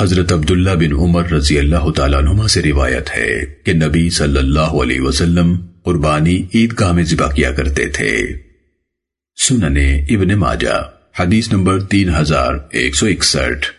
حضرت عبداللہ بن عمر رضی اللہ تعالیٰ عنہ سے روایت ہے کہ نبی صلی اللہ علیہ وسلم قربانی عیدگاہ میں ذبح کیا کرتے تھے۔ سننے ابن ماجہ، حدیث نمبر تین ہزار ایک سو اکسٹھ۔